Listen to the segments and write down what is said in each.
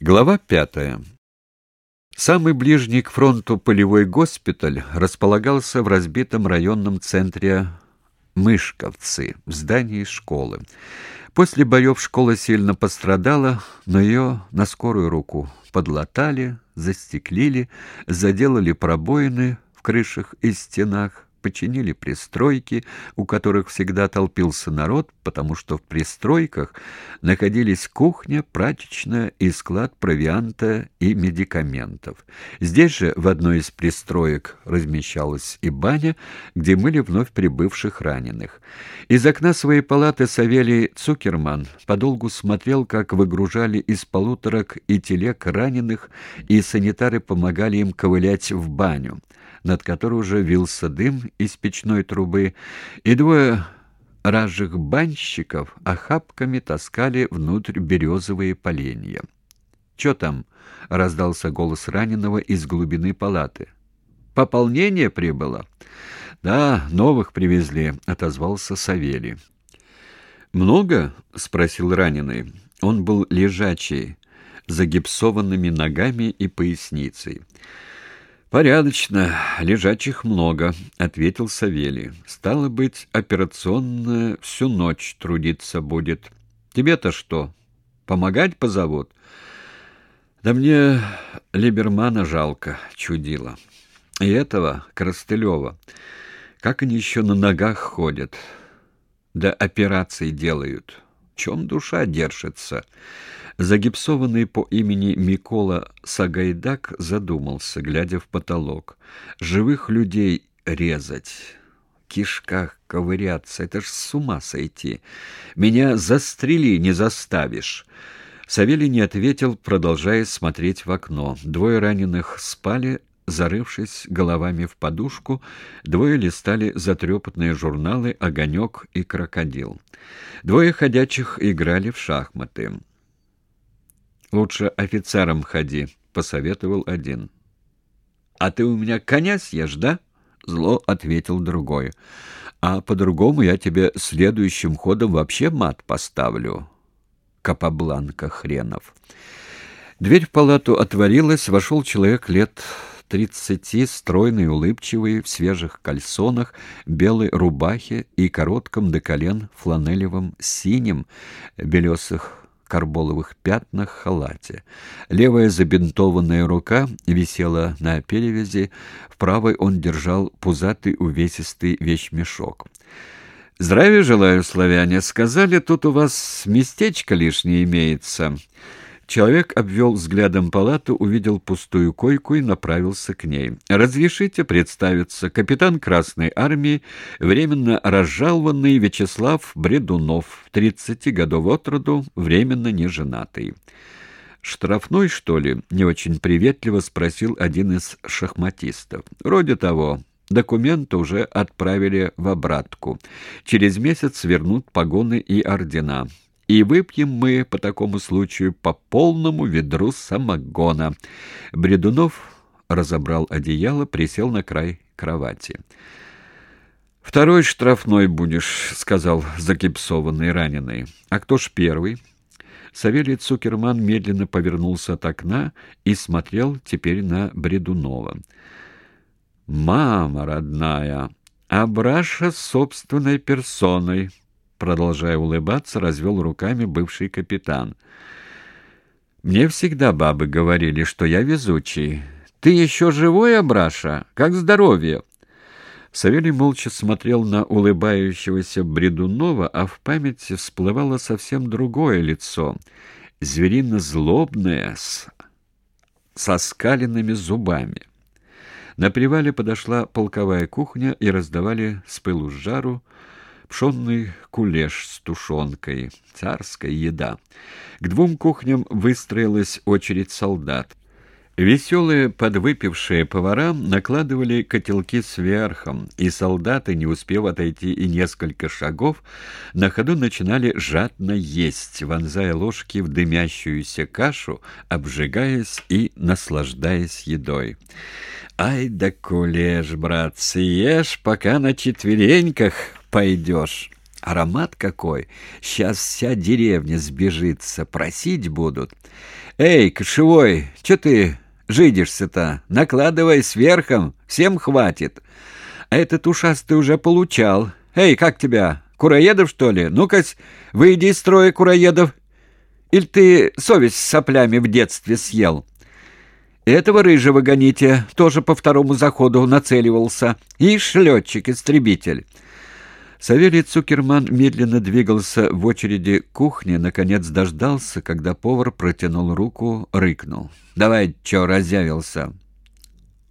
Глава пятая. Самый ближний к фронту полевой госпиталь располагался в разбитом районном центре Мышковцы, в здании школы. После боев школа сильно пострадала, но ее на скорую руку подлатали, застеклили, заделали пробоины в крышах и стенах, починили пристройки, у которых всегда толпился народ, потому что в пристройках находились кухня, прачечная и склад провианта и медикаментов. Здесь же в одной из пристроек размещалась и баня, где мыли вновь прибывших раненых. Из окна своей палаты Савелий Цукерман подолгу смотрел, как выгружали из полуторок и телег раненых, и санитары помогали им ковылять в баню над которой уже вился дым из печной трубы, и двое разжих банщиков охапками таскали внутрь березовые поленья. «Чё там?» — раздался голос раненого из глубины палаты. «Пополнение прибыло?» «Да, новых привезли», — отозвался Савелий. «Много?» — спросил раненый. Он был лежачий, загипсованными ногами и поясницей. Порядочно, лежачих много, ответил Савелий. Стало быть, операционная всю ночь трудиться будет. Тебе-то что? Помогать позовут? Да мне Либермана жалко, чудило. И этого Крастылева. Как они еще на ногах ходят? Да операции делают. В чем душа держится? Загипсованный по имени Микола Сагайдак задумался, глядя в потолок. Живых людей резать, кишках ковыряться — это ж с ума сойти. Меня застрели, не заставишь. Савелий не ответил, продолжая смотреть в окно. Двое раненых спали, зарывшись головами в подушку, двое листали затрепанные журналы «Огонек» и «Крокодил». Двое ходячих играли в шахматы. Лучше офицером ходи, посоветовал один. А ты у меня коня съешь, да? Зло ответил другой. А по-другому я тебе следующим ходом вообще мат поставлю. Капабланка хренов. Дверь в палату отворилась, вошел человек лет тридцати, стройный, улыбчивый, в свежих кальсонах, белой рубахе и коротком до колен фланелевом синем, белесых карболовых пятнах халате. Левая забинтованная рука висела на перевязи, в правой он держал пузатый увесистый вещмешок. «Здравия желаю, славяне! Сказали, тут у вас местечко лишнее имеется». Человек обвел взглядом палату, увидел пустую койку и направился к ней. «Разрешите представиться, капитан Красной Армии, временно разжалованный Вячеслав Бредунов, 30 годов от роду, временно неженатый». «Штрафной, что ли?» — не очень приветливо спросил один из шахматистов. «Вроде того. Документы уже отправили в обратку. Через месяц вернут погоны и ордена» и выпьем мы по такому случаю по полному ведру самогона. Бредунов разобрал одеяло, присел на край кровати. «Второй штрафной будешь», — сказал закипсованный раненый. «А кто ж первый?» Савелий Цукерман медленно повернулся от окна и смотрел теперь на Бредунова. «Мама родная, Абраша собственной персоной», продолжая улыбаться, развел руками бывший капитан. Мне всегда бабы говорили, что я везучий. Ты еще живой, Абраша? Как здоровье? Савелий молча смотрел на улыбающегося Бредунова, а в памяти всплывало совсем другое лицо, зверино-злобное, с... со скаленными зубами. На привале подошла полковая кухня и раздавали с пылу с жару пшенный кулеш с тушенкой, царская еда. К двум кухням выстроилась очередь солдат. Веселые подвыпившие повара накладывали котелки сверхом, и солдаты, не успев отойти и несколько шагов, на ходу начинали жадно есть, вонзая ложки в дымящуюся кашу, обжигаясь и наслаждаясь едой. «Ай да кулеш, братцы, ешь, пока на четвереньках пойдешь». Аромат какой! Сейчас вся деревня сбежится, просить будут. Эй, кошевой, что ты жидишься-то? Накладывай сверхом, всем хватит. А этот ушастый уже получал. Эй, как тебя? Кураедов, что ли? Ну-ка, выйди из строя кураедов. Или ты совесть с соплями в детстве съел? Этого рыжего гоните, тоже по второму заходу нацеливался. Ишь, летчик-истребитель. Савелий Цукерман медленно двигался в очереди кухни, наконец дождался, когда повар протянул руку, рыкнул. «Давай, чё, разъявился?»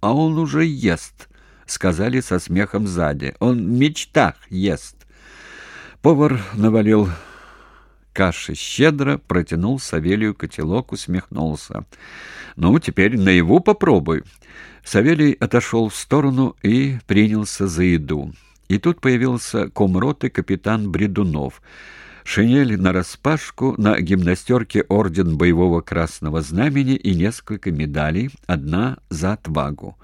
«А он уже ест», — сказали со смехом сзади. «Он в мечтах ест». Повар навалил каши щедро, протянул Савелию котелок, усмехнулся. «Ну, теперь наяву попробуй». Савелий отошел в сторону и принялся за еду. И тут появился комроты капитан Бредунов. Шинель нараспашку, на гимнастерке орден боевого красного знамени и несколько медалей, одна за отвагу.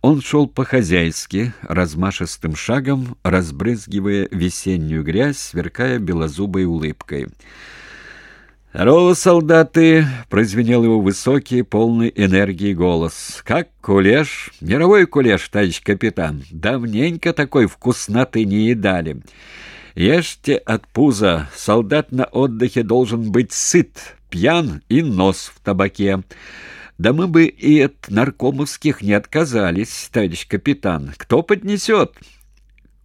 Он шел по-хозяйски, размашистым шагом, разбрызгивая весеннюю грязь, сверкая белозубой улыбкой. «Здорово, солдаты!» — прозвенел его высокий, полный энергии голос. «Как кулеш? Мировой кулеш, товарищ капитан. Давненько такой вкусноты не едали. Ешьте от пуза. Солдат на отдыхе должен быть сыт, пьян и нос в табаке. Да мы бы и от наркомовских не отказались, товарищ капитан. Кто поднесет?»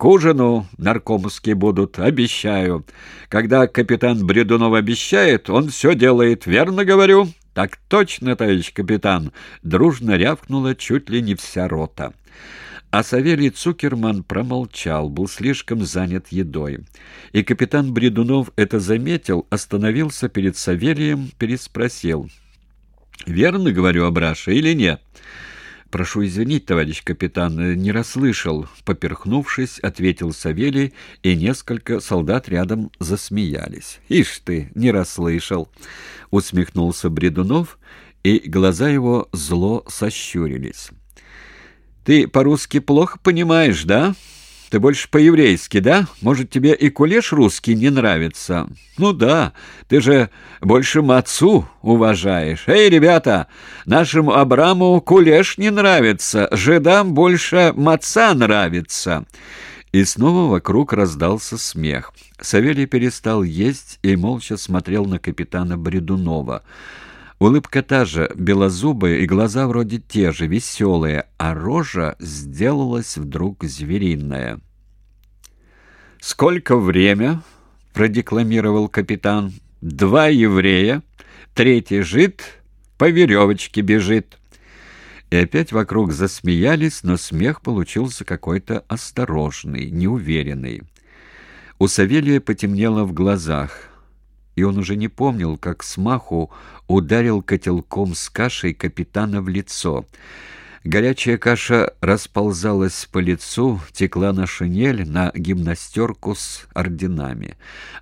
К ужину наркомовские будут, обещаю. Когда капитан Бредунов обещает, он все делает, верно говорю? Так точно, товарищ капитан, дружно рявкнула чуть ли не вся рота. А Савелий Цукерман промолчал, был слишком занят едой. И капитан Бредунов это заметил, остановился перед Савелием, переспросил. «Верно, говорю, Абраша, или нет?» «Прошу извинить, товарищ капитан, не расслышал», — поперхнувшись, ответил Савелий, и несколько солдат рядом засмеялись. «Ишь ты, не расслышал», — усмехнулся Бредунов, и глаза его зло сощурились. «Ты по-русски плохо понимаешь, да?» Ты больше по-еврейски, да? Может, тебе и кулеш русский не нравится? Ну да, ты же больше мацу уважаешь. Эй, ребята, нашему Абраму кулеш не нравится, жидам больше маца нравится». И снова вокруг раздался смех. Савелий перестал есть и молча смотрел на капитана Бредунова. Улыбка та же, белозубая, и глаза вроде те же, веселые, а рожа сделалась вдруг звериная. «Сколько время?» — продекламировал капитан. «Два еврея, третий жид, по веревочке бежит». И опять вокруг засмеялись, но смех получился какой-то осторожный, неуверенный. У Савелия потемнело в глазах и он уже не помнил, как смаху ударил котелком с кашей капитана в лицо. Горячая каша расползалась по лицу, текла на шинель, на гимнастерку с орденами.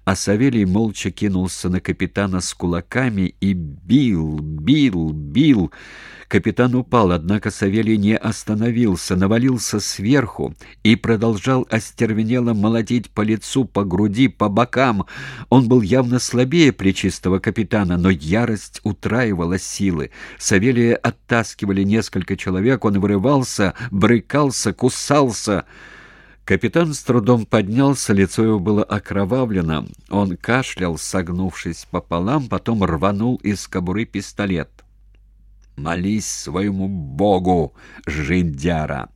А Савелий молча кинулся на капитана с кулаками и бил, бил, бил. Капитан упал, однако Савелий не остановился, навалился сверху и продолжал остервенело молотить по лицу, по груди, по бокам. Он был явно слабее плечистого капитана, но ярость утраивала силы. Савелия оттаскивали несколько человек, он вырывался, брыкался, кусался. Капитан с трудом поднялся, лицо его было окровавлено. Он кашлял, согнувшись пополам, потом рванул из кобуры пистолет. Молись своему богу, жидяра!»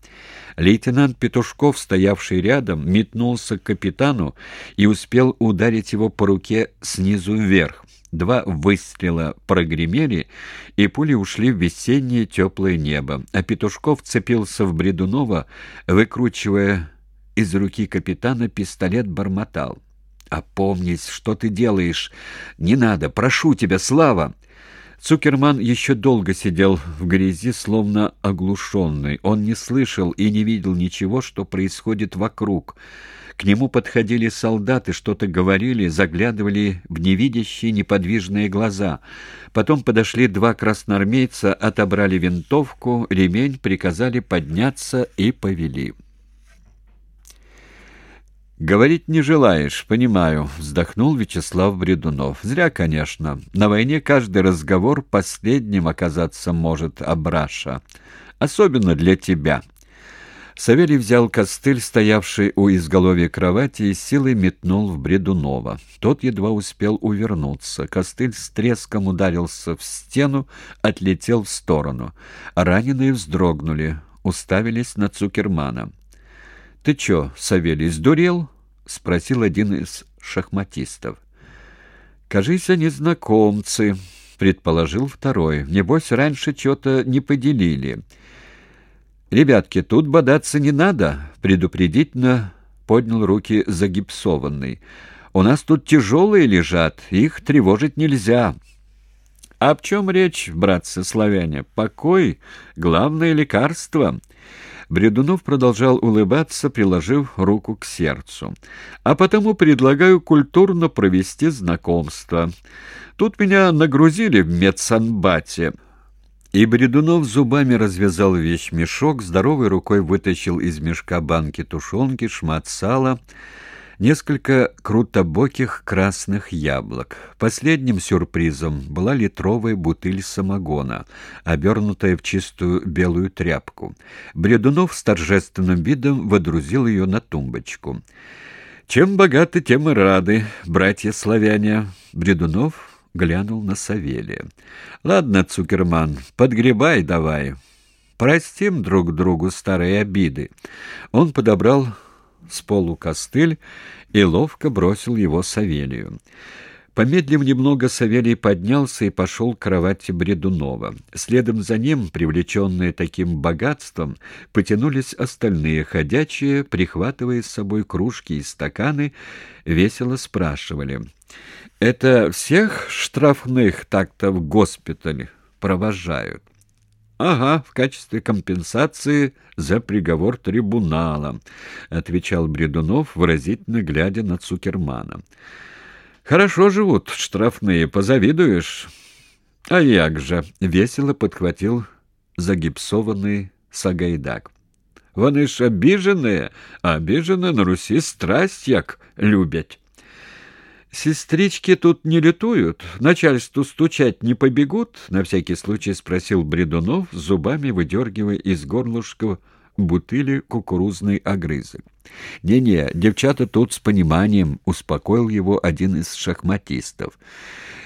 Лейтенант Петушков, стоявший рядом, метнулся к капитану и успел ударить его по руке снизу вверх. Два выстрела прогремели, и пули ушли в весеннее теплое небо, а Петушков цепился в Бредунова, выкручивая из руки капитана пистолет, бормотал. «Опомнись, что ты делаешь? Не надо, прошу тебя, Слава!» Цукерман еще долго сидел в грязи, словно оглушенный. Он не слышал и не видел ничего, что происходит вокруг. К нему подходили солдаты, что-то говорили, заглядывали в невидящие неподвижные глаза. Потом подошли два красноармейца, отобрали винтовку, ремень, приказали подняться и повели. «Говорить не желаешь, понимаю», — вздохнул Вячеслав Бредунов. «Зря, конечно. На войне каждый разговор последним оказаться может, Абраша. Особенно для тебя». Савелий взял костыль, стоявший у изголовья кровати, и силой метнул в Бредунова. Тот едва успел увернуться. Костыль с треском ударился в стену, отлетел в сторону. Раненые вздрогнули, уставились на Цукермана. «Ты чё, Савелий, сдурел?» — спросил один из шахматистов. «Кажись, они знакомцы», — предположил второй. «Небось, раньше что-то не поделили». «Ребятки, тут бодаться не надо», — предупредительно поднял руки загипсованный. «У нас тут тяжелые лежат, их тревожить нельзя». «А «Об чем речь, братцы славяне? Покой — главное лекарство». Бредунов продолжал улыбаться, приложив руку к сердцу. «А потому предлагаю культурно провести знакомство. Тут меня нагрузили в медсанбате». И Бредунов зубами развязал вещмешок, здоровой рукой вытащил из мешка банки тушенки, шмат сала, несколько крутобоких красных яблок. Последним сюрпризом была литровая бутыль самогона, обернутая в чистую белую тряпку. Бредунов с торжественным видом водрузил ее на тумбочку. «Чем богаты, тем и рады, братья-славяне!» Бредунов глянул на Савелия. «Ладно, Цукерман, подгребай давай. Простим друг другу старые обиды». Он подобрал с полу костыль и ловко бросил его Савелию. Помедлив немного, Савелий поднялся и пошел к кровати Бредунова. Следом за ним, привлеченные таким богатством, потянулись остальные ходячие, прихватывая с собой кружки и стаканы, весело спрашивали. «Это всех штрафных так-то в госпиталь провожают?» «Ага, в качестве компенсации за приговор трибунала», — отвечал Бредунов, выразительно глядя на Цукермана. Хорошо живут штрафные, позавидуешь. А як же, весело подхватил загипсованный Сагайдак. Вони ж обиженные, а обижены на Руси страсть як любят. «Сестрички тут не летуют, начальству стучать не побегут?» — на всякий случай спросил Бредунов, зубами выдергивая из горлышка бутыли кукурузный огрызок. «Не-не, девчата тут с пониманием», — успокоил его один из шахматистов.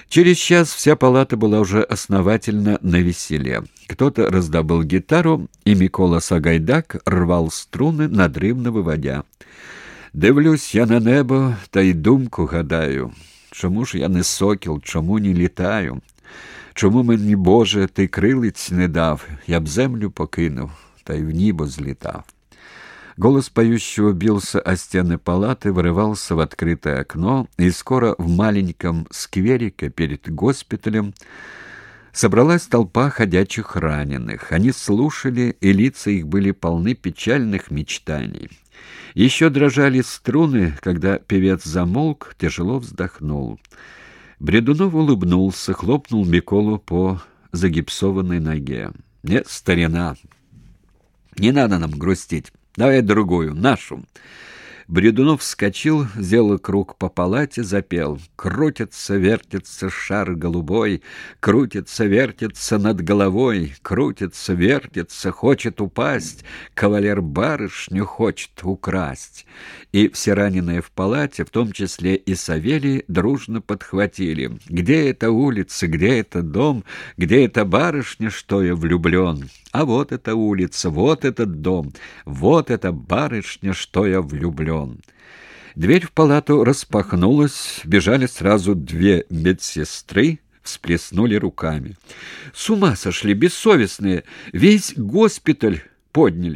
Через час вся палата была уже основательно на веселе. Кто-то раздобыл гитару, и Микола Сагайдак рвал струны, надрывно выводя. «Дивлюсь я на небо, та й думку гадаю. Чому ж я не сокіл, чому не літаю? Чому мені, Боже, ти крилиць не дав, я б землю покинув?» та и в небо взлетав. Голос поющего бился о стены палаты, вырывался в открытое окно, и скоро в маленьком скверике перед госпиталем собралась толпа ходячих раненых. Они слушали, и лица их были полны печальных мечтаний. Еще дрожали струны, когда певец замолк, тяжело вздохнул. Бредунов улыбнулся, хлопнул Миколу по загипсованной ноге. «Нет, старина, не надо нам грустить. Давай другую, нашу. Бредунов вскочил, сделал круг по палате, запел. Крутится, вертится шар голубой, Крутится, вертится над головой, Крутится, вертится, хочет упасть, Кавалер барышню хочет украсть. И все раненые в палате, в том числе и Савелий, дружно подхватили. Где эта улица, где это дом, Где эта барышня, что я влюблен? А вот эта улица, вот этот дом, Вот эта барышня, что я влюблен он. Дверь в палату распахнулась, бежали сразу две медсестры, всплеснули руками. С ума сошли, бессовестные, весь госпиталь подняли.